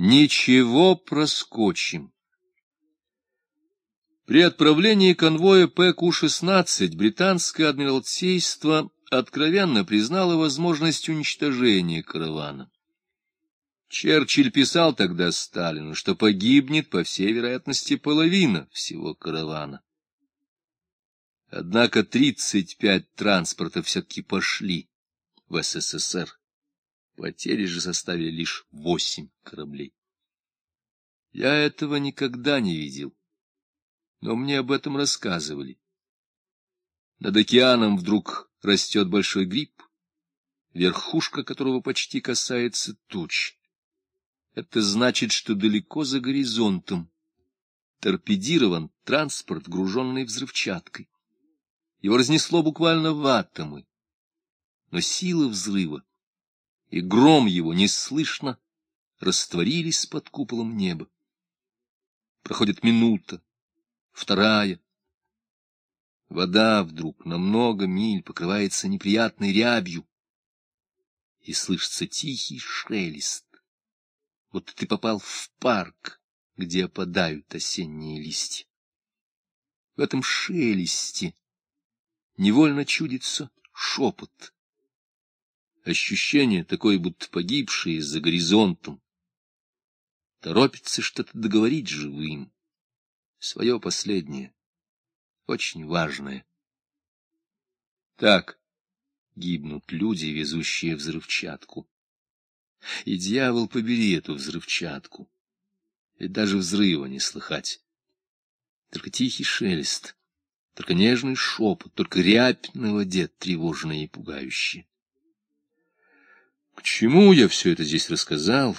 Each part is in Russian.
Ничего проскочим. При отправлении конвоя ПК-16 британское адмиралтейство откровенно признало возможность уничтожения каравана. Черчилль писал тогда Сталину, что погибнет, по всей вероятности, половина всего каравана. Однако 35 транспортов все-таки пошли в СССР. Потери же составили лишь восемь кораблей. Я этого никогда не видел, но мне об этом рассказывали. Над океаном вдруг растет большой гриб, верхушка которого почти касается туч. Это значит, что далеко за горизонтом торпедирован транспорт, груженный взрывчаткой. Его разнесло буквально в атомы. Но сила взрыва и гром его неслышно растворились под куполом неба. Проходит минута, вторая. Вода вдруг на много миль покрывается неприятной рябью, и слышится тихий шелест. Вот ты попал в парк, где опадают осенние листья. В этом шелесте невольно чудится шепот Ощущение такое, будто погибшие за горизонтом. Торопится что-то договорить живым. Свое последнее, очень важное. Так гибнут люди, везущие взрывчатку. И дьявол побери эту взрывчатку. Ведь даже взрыва не слыхать. Только тихий шелест, только нежный шепот, только рябь на воде тревожная и пугающая. К чему я все это здесь рассказал?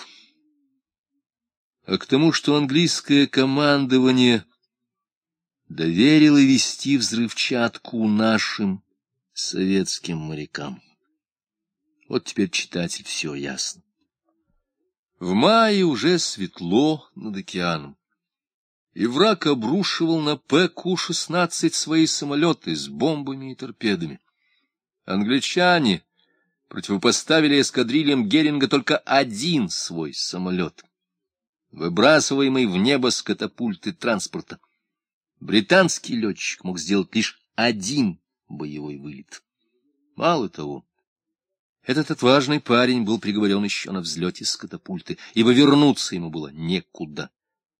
А к тому, что английское командование доверило вести взрывчатку нашим советским морякам. Вот теперь, читатель, все ясно. В мае уже светло над океаном, и враг обрушивал на ПК-16 свои самолеты с бомбами и торпедами. Англичане противопоставили эскадрильям Геринга только один свой самолет, выбрасываемый в небо с катапульты транспорта. Британский летчик мог сделать лишь один боевой вылет. Мало того, этот отважный парень был приговорен еще на взлете с катапульты, ибо вернуться ему было некуда.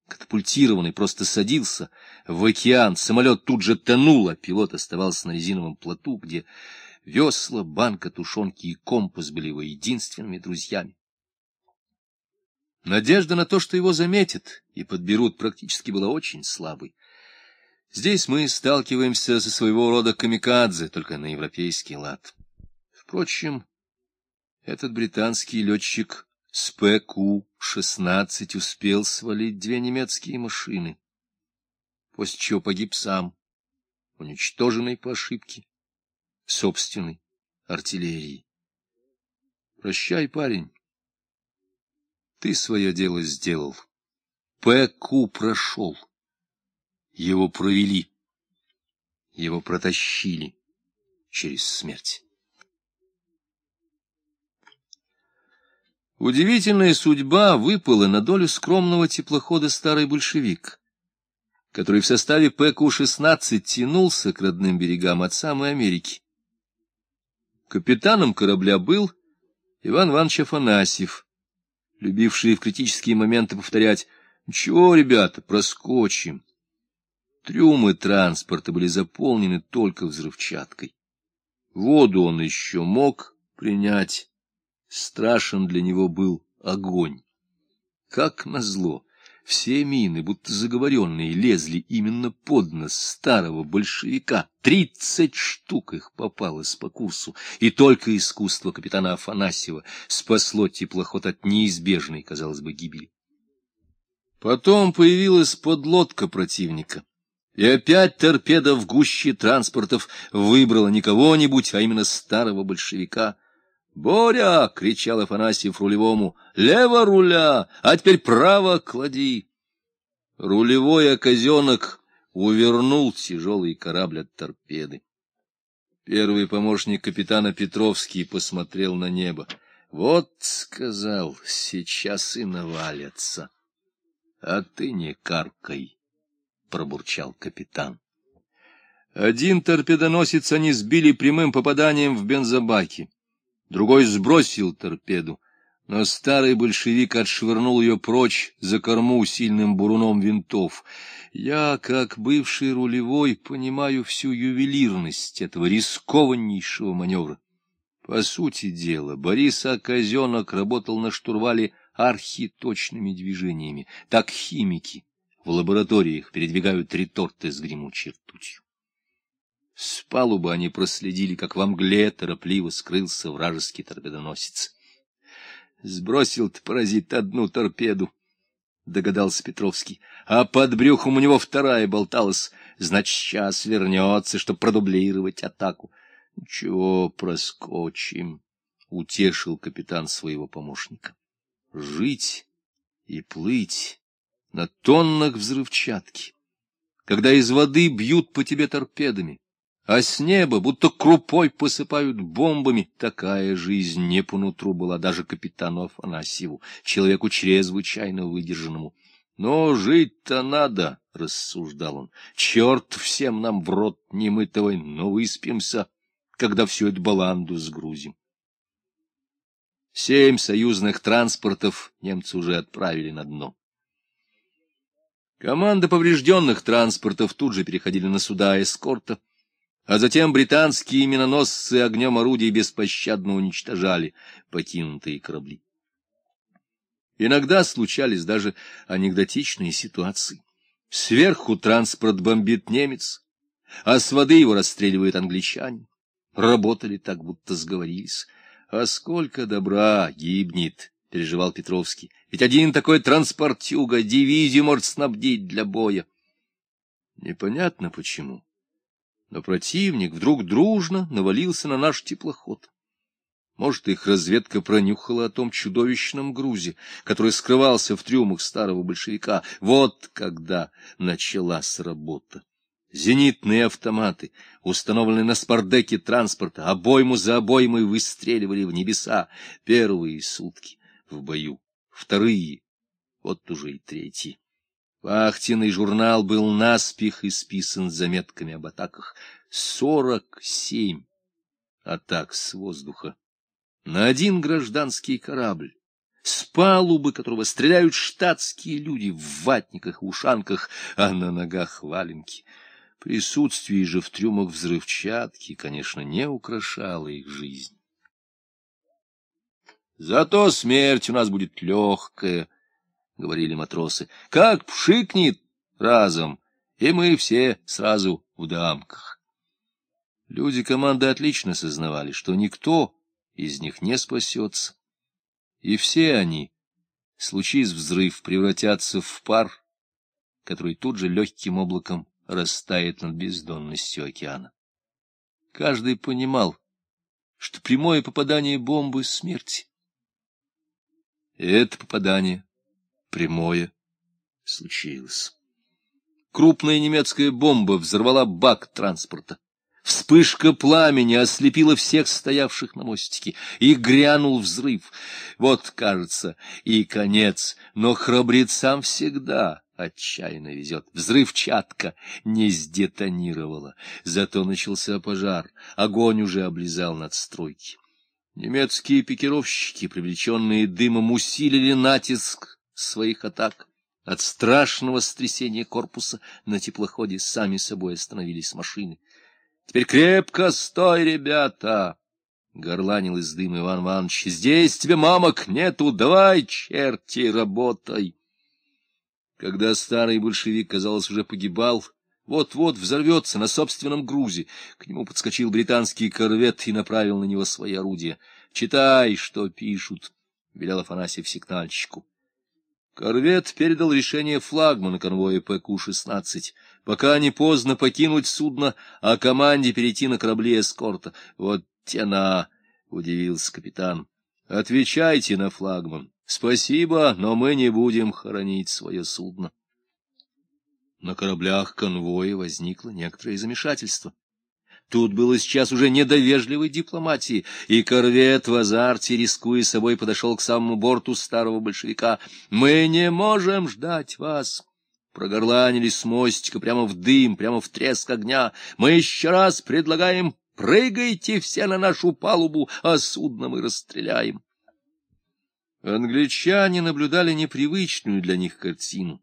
Катапультированный просто садился в океан, самолет тут же тонул, а пилот оставался на резиновом плоту, где Весла, банка тушенки и компас были его единственными друзьями. Надежда на то, что его заметят и подберут, практически была очень слабой. Здесь мы сталкиваемся со своего рода камикадзе, только на европейский лад. Впрочем, этот британский летчик с ПК-16 успел свалить две немецкие машины, после чего погиб сам, уничтоженный по ошибке собственной артиллерии. Прощай, парень. Ты свое дело сделал. ПК прошел. Его провели. Его протащили через смерть. Удивительная судьба выпала на долю скромного теплохода «Старый большевик», который в составе ПК-16 тянулся к родным берегам от самой Америки. Капитаном корабля был Иван Иванович Афанасьев, любивший в критические моменты повторять «Ничего, ребята, проскочим». Трюмы транспорта были заполнены только взрывчаткой. Воду он еще мог принять. Страшен для него был огонь. Как назло, все мины, будто заговоренные, лезли именно под нос старого большевика. Тридцать штук их попалось по курсу, и только искусство капитана Афанасьева спасло теплоход от неизбежной, казалось бы, гибели. Потом появилась подлодка противника. И опять торпеда в гуще транспортов выбрала не кого-нибудь, а именно старого большевика — «Боря!» — кричал Афанасьев рулевому. «Лево руля, а теперь право клади!» Рулевой оказенок увернул тяжелый корабль от торпеды. Первый помощник капитана Петровский посмотрел на небо. — Вот, — сказал, — сейчас и навалятся. — А ты не каркай, — пробурчал капитан. Один торпедоносец они сбили прямым попаданием в бензобаки, другой сбросил торпеду, но старый большевик отшвырнул ее прочь за корму сильным буруном винтов. Я, как бывший рулевой, понимаю всю ювелирность этого рискованнейшего маневра. По сути дела, Борис Оказенок работал на штурвале архиточными движениями. Так химики в лабораториях передвигают реторты с гремучей ртутью. С палубы они проследили, как во мгле торопливо скрылся вражеский торпедоносец. Сбросил-то паразит одну торпеду, — догадался Петровский, — а под брюхом у него вторая болталась. Значит, сейчас вернется, чтобы продублировать атаку. — Чего проскочим? — утешил капитан своего помощника. — Жить и плыть на тоннах взрывчатки, когда из воды бьют по тебе торпедами, а с неба будто крупой посыпают бомбами. Такая жизнь не по нутру была даже капитану Афанасьеву, человеку чрезвычайно выдержанному. Но жить-то надо, — рассуждал он. Черт всем нам в рот немытого, но выспимся, когда всю эту баланду сгрузим. Семь союзных транспортов немцы уже отправили на дно. Команда поврежденных транспортов тут же переходили на суда эскорта, а затем британские миноносцы огнем орудий беспощадно уничтожали покинутые корабли. Иногда случались даже анекдотичные ситуации. Сверху транспорт бомбит немец, а с воды его расстреливают англичане. Работали так, будто сговорились. А сколько добра гибнет, — переживал Петровский. Ведь один такой транспортюга дивизию может снабдить для боя. Непонятно почему но противник вдруг дружно навалился на наш теплоход. Может, их разведка пронюхала о том чудовищном грузе, который скрывался в трюмах старого большевика. Вот когда началась работа. Зенитные автоматы, установленные на спардеке транспорта, обойму за обоймой выстреливали в небеса. Первые сутки в бою, вторые, вот уже и третьи. Вахтенный журнал был наспех исписан заметками об атаках. Сорок семь атак с воздуха на один гражданский корабль, с палубы которого стреляют штатские люди в ватниках ушанках, а на ногах валенки. Присутствие же в трюмах взрывчатки, конечно, не украшало их жизнь. Зато смерть у нас будет легкая, — говорили матросы, — как пшикнет разом, и мы все сразу в дамках. Люди команды отлично сознавали, что никто из них не спасется, и все они, случись взрыв, превратятся в пар, который тут же легким облаком растает над бездонностью океана. Каждый понимал, что прямое попадание бомбы — смерти. И это попадание прямое случилось. Крупная немецкая бомба взорвала бак транспорта. Вспышка пламени ослепила всех стоявших на мостике, и грянул взрыв. Вот, кажется, и конец, но храбрецам всегда отчаянно везет. Взрывчатка не сдетонировала, зато начался пожар, огонь уже облизал надстройки. Немецкие пикировщики, привлеченные дымом, усилили натиск своих атак. От страшного стрясения корпуса на теплоходе сами собой остановились машины. — Теперь крепко стой, ребята! — горланил из дыма Иван Иванович. — Здесь тебе мамок нету, давай, черти, работай! Когда старый большевик, казалось, уже погибал, вот-вот взорвется на собственном грузе, к нему подскочил британский корвет и направил на него свои орудия. — Читай, что пишут, — велел Афанасьев сигнальщику. Корвет передал решение флагмана конвоя ПК-16, пока не поздно покинуть судно, а команде перейти на корабли эскорта. Вот тена, — удивился капитан. — Отвечайте на флагман. Спасибо, но мы не будем хоронить свое судно. На кораблях конвоя возникло некоторое замешательство. Тут было сейчас уже недовежливой дипломатии, и корвет в азарте, рискуя собой, подошел к самому борту старого большевика. «Мы не можем ждать вас!» Прогорланили с мостика прямо в дым, прямо в треск огня. «Мы еще раз предлагаем, прыгайте все на нашу палубу, а судно мы расстреляем!» Англичане наблюдали непривычную для них картину.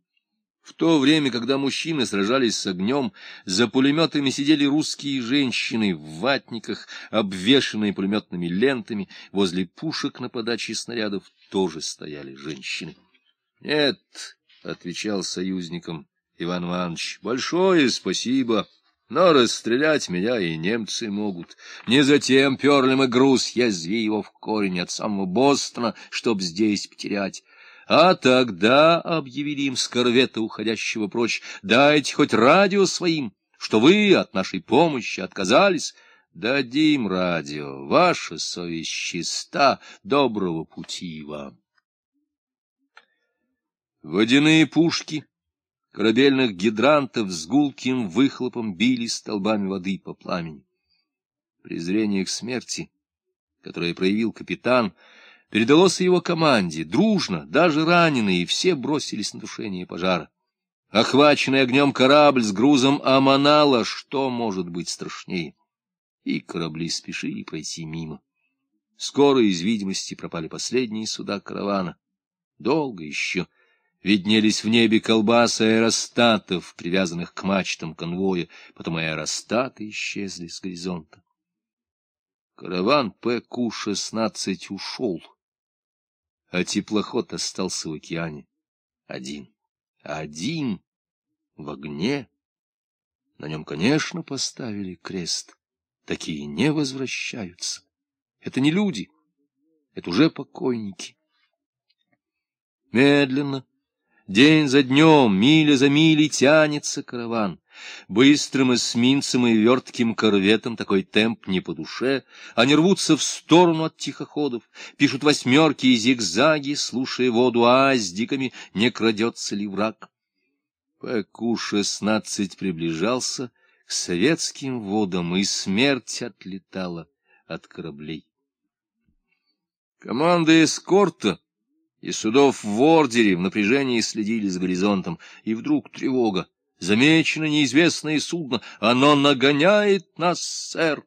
В то время, когда мужчины сражались с огнем, за пулеметами сидели русские женщины в ватниках, обвешанные пулеметными лентами, возле пушек на подаче снарядов тоже стояли женщины. — Нет, — отвечал союзникам Иван Иванович, — большое спасибо. Но расстрелять меня и немцы могут. Не затем перли мы груз, язви его в корень от самого Бостона, чтоб здесь потерять. А тогда, — объявили им с корвета, уходящего прочь, — дайте хоть радио своим, что вы от нашей помощи отказались. Дадим радио, ваша совесть чиста, доброго пути вам. Водяные пушки корабельных гидрантов с гулким выхлопом били столбами воды по пламени. Презрение к смерти, которое проявил капитан, передалось его команде, дружно, даже раненые, все бросились на тушение пожара. Охваченный огнем корабль с грузом Аманала, что может быть страшнее? И корабли спешили пройти мимо. Скоро из видимости пропали последние суда каравана. Долго еще виднелись в небе колбасы аэростатов, привязанных к мачтам конвоя, потом аэростаты исчезли с горизонта. Караван ПК-16 ушел, а теплоход остался в океане один. Один в огне. На нем, конечно, поставили крест. Такие не возвращаются. Это не люди, это уже покойники. Медленно, День за днем, миля за милей тянется караван. Быстрым эсминцем и вертким корветом такой темп не по душе. Они рвутся в сторону от тихоходов, пишут восьмерки и зигзаги, слушая воду аздиками, не крадется ли враг. ПК-16 приближался к советским водам, и смерть отлетала от кораблей. Команда эскорта и судов в ордере в напряжении следили за горизонтом, и вдруг тревога. Замечено неизвестное судно. Оно нагоняет нас, сэр.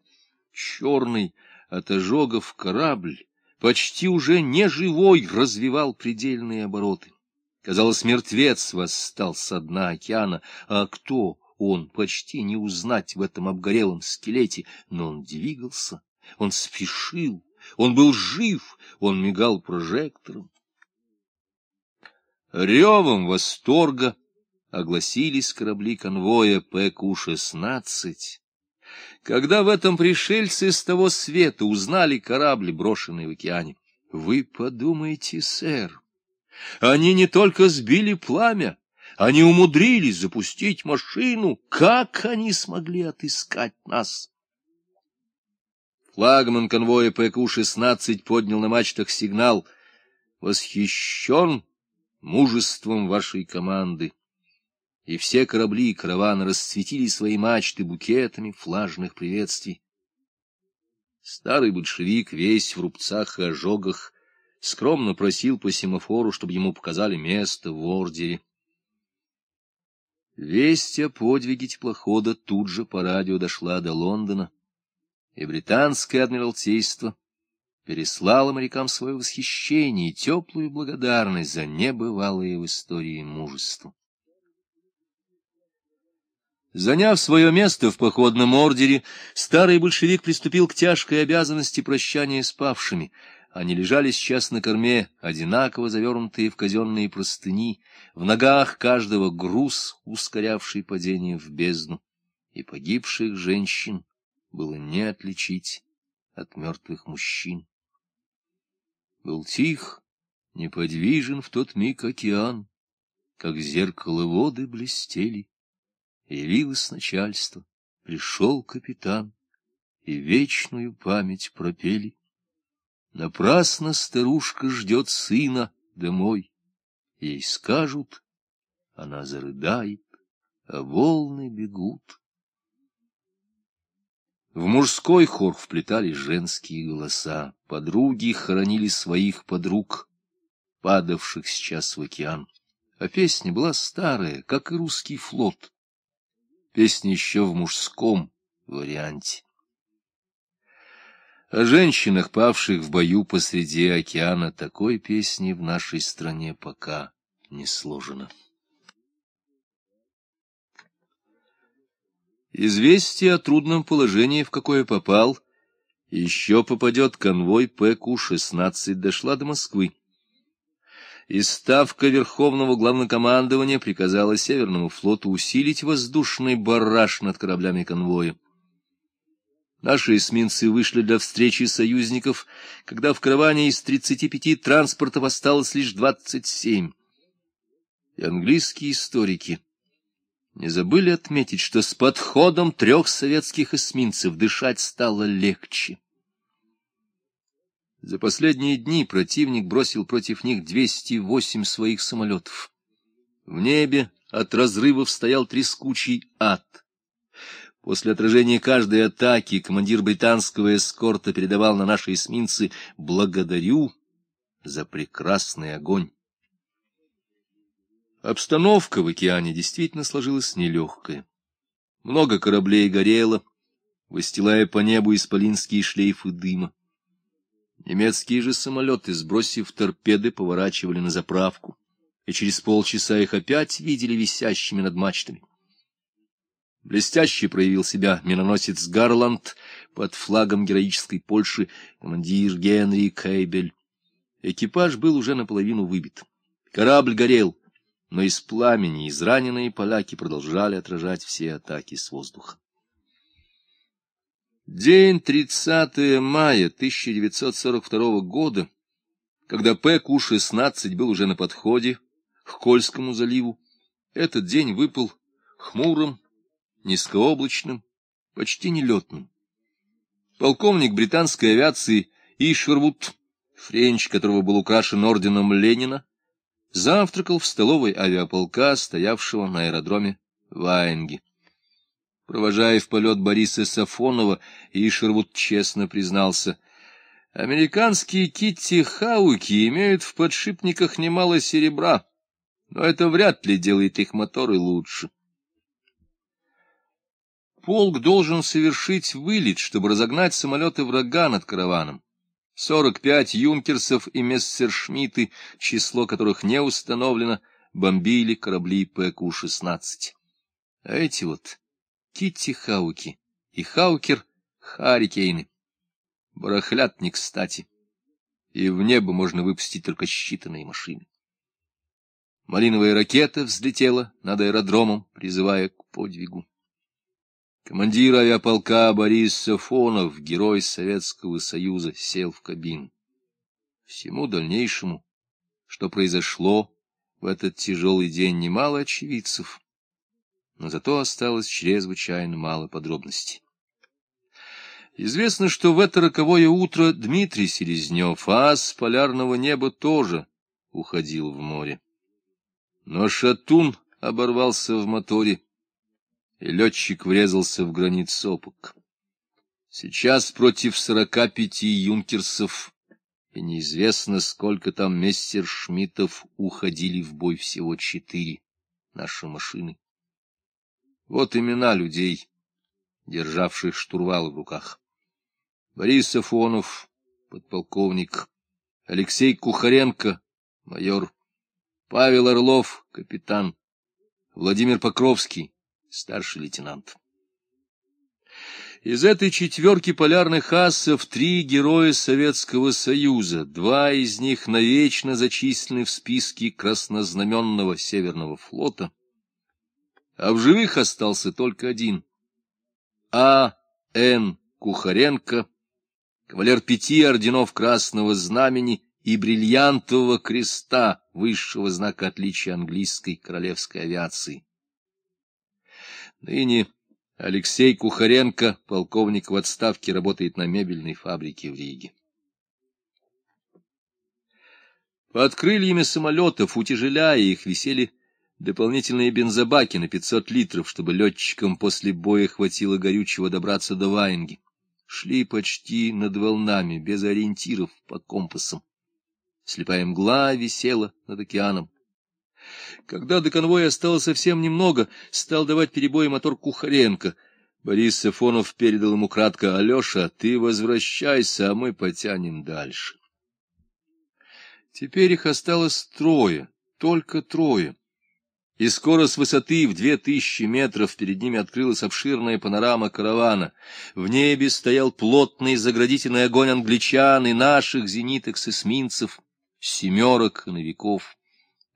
Черный от ожогов корабль, почти уже не живой, развивал предельные обороты. Казалось, мертвец восстал со дна океана, а кто он, почти не узнать в этом обгорелом скелете, но он двигался, он спешил, он был жив, он мигал прожектором. Ревом восторга огласились корабли конвоя ПК-16. Когда в этом пришельцы с того света узнали корабли, брошенные в океане, вы подумайте, сэр, они не только сбили пламя, они умудрились запустить машину. Как они смогли отыскать нас? Флагман конвоя ПК-16 поднял на мачтах сигнал. Восхищен мужеством вашей команды. И все корабли и караваны расцветили свои мачты букетами флажных приветствий. Старый большевик, весь в рубцах и ожогах, скромно просил по семафору, чтобы ему показали место в ордере. Весть о подвиге теплохода тут же по радио дошла до Лондона, и британское адмиралтейство переслала морякам свое восхищение и теплую благодарность за небывалое в истории мужество. Заняв свое место в походном ордере, старый большевик приступил к тяжкой обязанности прощания с павшими. Они лежали сейчас на корме, одинаково завернутые в казенные простыни, в ногах каждого груз, ускорявший падение в бездну, и погибших женщин было не отличить от мертвых мужчин был тих, неподвижен в тот миг океан, как зеркало воды блестели. Явилось начальство, пришел капитан, и вечную память пропели. Напрасно старушка ждет сына домой, ей скажут, она зарыдает, а волны бегут. В мужской хор вплетали женские голоса, подруги хоронили своих подруг, падавших сейчас в океан. А песня была старая, как и русский флот. Песня еще в мужском варианте. О женщинах, павших в бою посреди океана, такой песни в нашей стране пока не сложено. Известие о трудном положении, в какое попал, еще попадет конвой ПК-16, дошла до Москвы. И ставка Верховного Главнокомандования приказала Северному флоту усилить воздушный барраж над кораблями конвоя. Наши эсминцы вышли для встречи союзников, когда в караване из 35 транспортов осталось лишь 27. И английские историки не забыли отметить, что с подходом трех советских эсминцев дышать стало легче. За последние дни противник бросил против них 208 своих самолетов. В небе от разрывов стоял трескучий ад. После отражения каждой атаки командир британского эскорта передавал на наши эсминцы «благодарю за прекрасный огонь». Обстановка в океане действительно сложилась нелегкая. Много кораблей горело, выстилая по небу исполинские шлейфы дыма. Немецкие же самолеты, сбросив торпеды, поворачивали на заправку, и через полчаса их опять видели висящими над мачтами. Блестяще проявил себя миноносец Гарланд под флагом героической Польши, командир Генри Кейбель. Экипаж был уже наполовину выбит. Корабль горел, но из пламени израненные поляки продолжали отражать все атаки с воздуха. День 30 мая 1942 года, когда ПК-16 был уже на подходе к Кольскому заливу, этот день выпал хмурым, низкооблачным, почти нелетным. Полковник британской авиации Ишервуд, френч которого был украшен орденом Ленина, завтракал в столовой авиаполка, стоявшего на аэродроме Ваенге. Провожая в полет Бориса Сафонова, Ишервуд честно признался, «Американские Китти-Хауки имеют в подшипниках немало серебра, но это вряд ли делает их моторы лучше». Полк должен совершить вылет, чтобы разогнать самолеты врага над караваном. Сорок пять юнкерсов и мессершмитты, число которых не установлено, бомбили корабли ПК-16. А эти вот Китти Хауки и Хаукер Харикейны. Барахлят не кстати. И в небо можно выпустить только считанные машины. Малиновая ракета взлетела над аэродромом, призывая к подвигу. Командир авиаполка Борис Сафонов, герой Советского Союза, сел в кабину. Всему дальнейшему, что произошло в этот тяжелый день, немало очевидцев, но зато осталось чрезвычайно мало подробностей. Известно, что в это роковое утро Дмитрий Селезнев, ас полярного неба, тоже уходил в море. Но шатун оборвался в моторе, и летчик врезался в гранит сопок. Сейчас против сорока пяти юнкерсов и неизвестно, сколько там мессершмиттов уходили в бой всего четыре наши машины. Вот имена людей, державших штурвал в руках. Борис Сафонов, подполковник, Алексей Кухаренко, майор, Павел Орлов, капитан, Владимир Покровский, старший лейтенант. Из этой четверки полярных асов три героя Советского Союза, два из них навечно зачислены в списке краснознаменного Северного флота, а в живых остался только один — А. Н. Кухаренко, кавалер пяти орденов Красного Знамени и бриллиантового креста высшего знака отличия английской королевской авиации. Ныне Алексей Кухаренко, полковник в отставке, работает на мебельной фабрике в Риге. Под крыльями самолетов, утяжеляя их, висели дополнительные бензобаки на 500 литров, чтобы летчикам после боя хватило горючего добраться до Ваенги. Шли почти над волнами, без ориентиров, по компасам. Слепая мгла висела над океаном. Когда до конвоя осталось совсем немного, стал давать перебои мотор Кухаренко. Борис Сафонов передал ему кратко, «Алеша, ты возвращайся, а мы потянем дальше». Теперь их осталось трое, только трое. И скоро с высоты в две тысячи метров перед ними открылась обширная панорама каравана. В небе стоял плотный заградительный огонь англичан и наших зениток с эсминцев, семерок и новиков.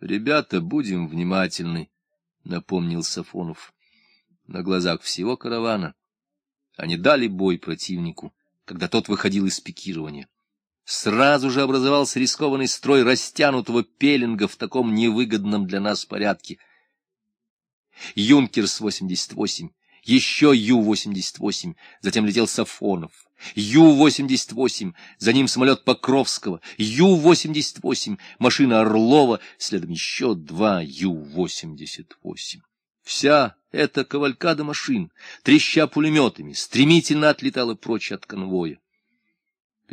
«Ребята, будем внимательны», — напомнил Сафонов. На глазах всего каравана они дали бой противнику, когда тот выходил из пикирования. Сразу же образовался рискованный строй растянутого пеленга в таком невыгодном для нас порядке. Юнкерс-88, еще Ю-88, затем летел Сафонов. Ю-88, за ним самолет Покровского, Ю-88, машина Орлова, следом еще два Ю-88. Вся эта кавалькада машин, треща пулеметами, стремительно отлетала прочь от конвоя.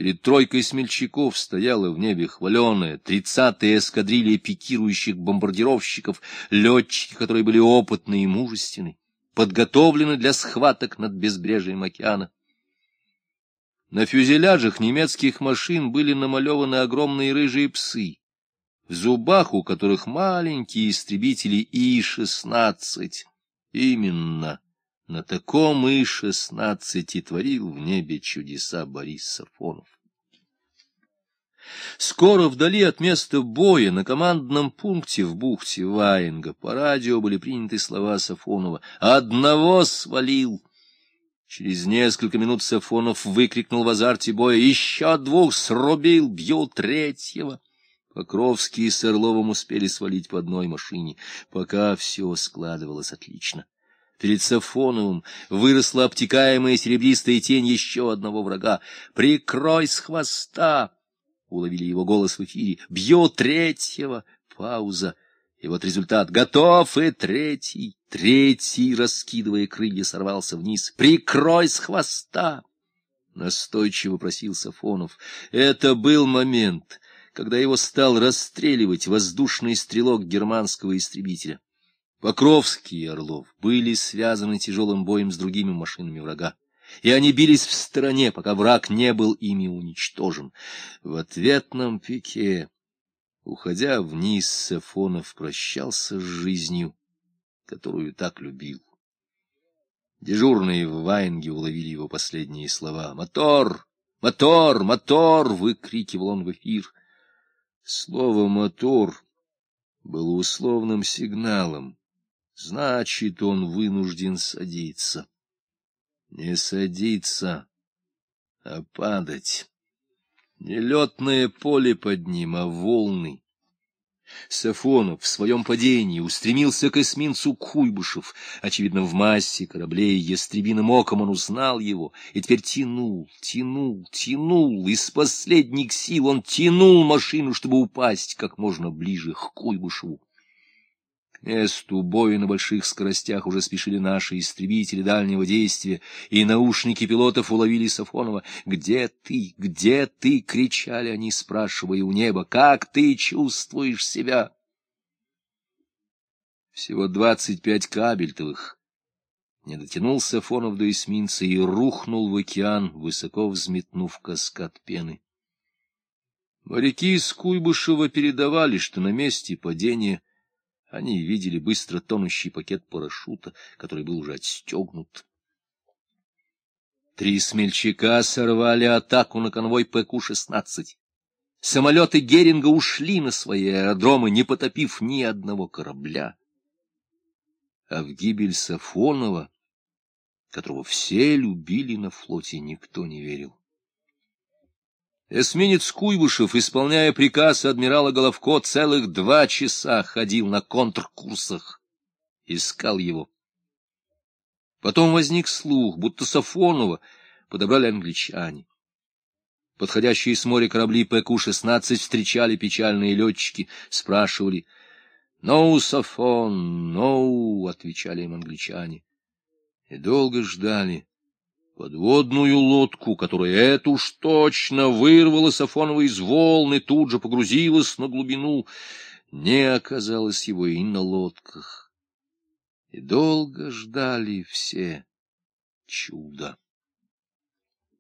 Перед тройкой смельчаков стояла в небе хваленая тридцатая эскадрилья пикирующих бомбардировщиков, летчики, которые были опытны и мужественны, подготовлены для схваток над безбрежием океана. На фюзеляжах немецких машин были намалеваны огромные рыжие псы, в зубах у которых маленькие истребители И-16. Именно на таком И-16 и творил в небе чудеса Борис Сафонов. Скоро вдали от места боя на командном пункте в бухте Ваенга по радио были приняты слова Сафонова «Одного свалил!» Через несколько минут Сафонов выкрикнул в азарте боя «Еще двух срубил, бью третьего!» Покровский с Орловым успели свалить по одной машине, пока все складывалось отлично. Перед Сафоновым выросла обтекаемая серебристая тень еще одного врага. «Прикрой с хвоста!» — уловили его голос в эфире. «Бью третьего!» Пауза. И вот результат. Готов и третий. Третий, раскидывая крылья, сорвался вниз. «Прикрой с хвоста!» Настойчиво просил Сафонов. Это был момент, когда его стал расстреливать воздушный стрелок германского истребителя. Покровский и Орлов были связаны тяжелым боем с другими машинами врага, и они бились в стороне, пока враг не был ими уничтожен. В ответном пике, уходя вниз, Сафонов прощался с жизнью, которую так любил. Дежурные в Ваенге уловили его последние слова. «Мотор! Мотор! Мотор!» — выкрикивал он в эфир. Слово «мотор» было условным сигналом. Значит, он вынужден садиться. Не садиться, а падать. Не летное поле под ним, а волны. Сафонов в своем падении устремился к эсминцу Куйбышев. Очевидно, в массе кораблей ястребиным оком он узнал его, и теперь тянул, тянул, тянул. Из последних сил он тянул машину, чтобы упасть как можно ближе к Куйбышеву месту боя на больших скоростях уже спешили наши истребители дальнего действия, и наушники пилотов уловили Сафонова. «Где ты? Где ты?» — кричали они, спрашивая у неба. «Как ты чувствуешь себя?» Всего двадцать пять кабельтовых. Не дотянулся Сафонов до эсминца и рухнул в океан, высоко взметнув каскад пены. Моряки из Куйбышева передавали, что на месте падения — они видели быстро тонущий пакет парашюта, который был уже отстегнут. Три смельчака сорвали атаку на конвой ПК-16. Самолеты Геринга ушли на свои аэродромы, не потопив ни одного корабля. А в гибель Сафонова, которого все любили на флоте, никто не верил. Эсминец Куйбышев, исполняя приказ адмирала Головко, целых два часа ходил на контркурсах, искал его. Потом возник слух, будто Сафонова подобрали англичане. Подходящие с моря корабли ПК-16 встречали печальные летчики, спрашивали, «Ноу, Сафон, ноу!» — отвечали им англичане. И долго ждали подводную лодку, которая эту уж точно вырвала Сафонова из волны, тут же погрузилась на глубину. Не оказалось его и на лодках. И долго ждали все чуда.